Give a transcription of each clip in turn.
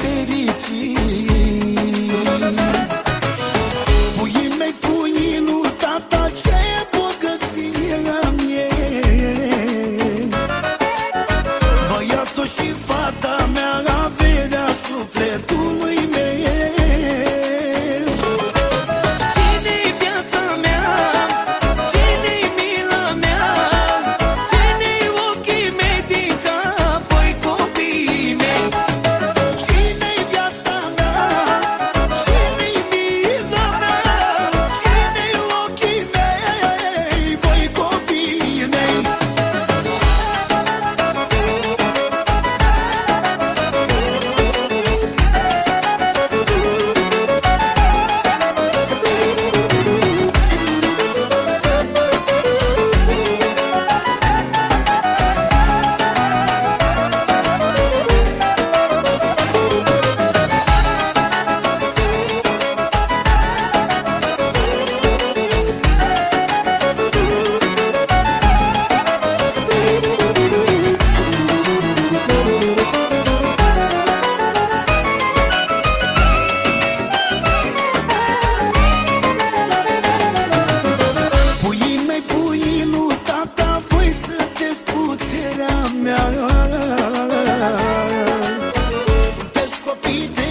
cei mai fericiți. Puii mei, puii lui tata, ce bogăție am eu. Băiatul și fata mea, averea sufletului meu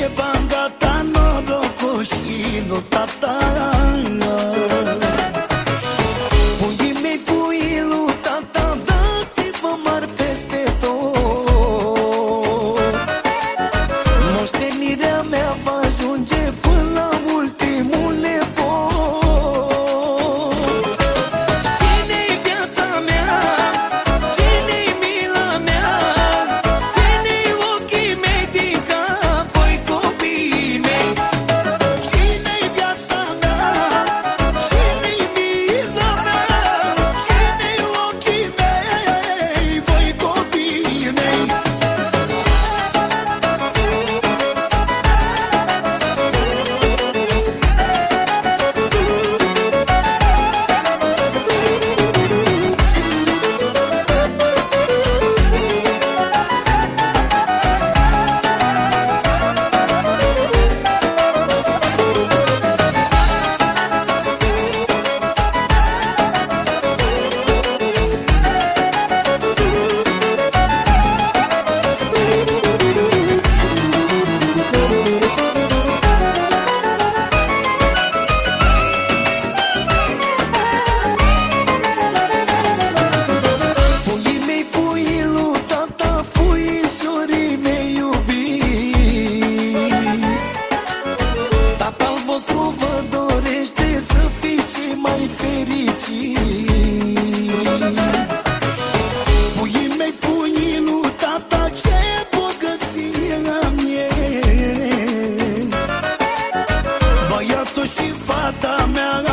e banda ta no dokush ino tata. Pui mi pui lu tata da ți vă mar Moștenirea mea va ajunge până la ultimul vă dorește să fiți cei mai fericiți Puii mei, punii nu tata, ce bogăție am e Băiatul și fata mea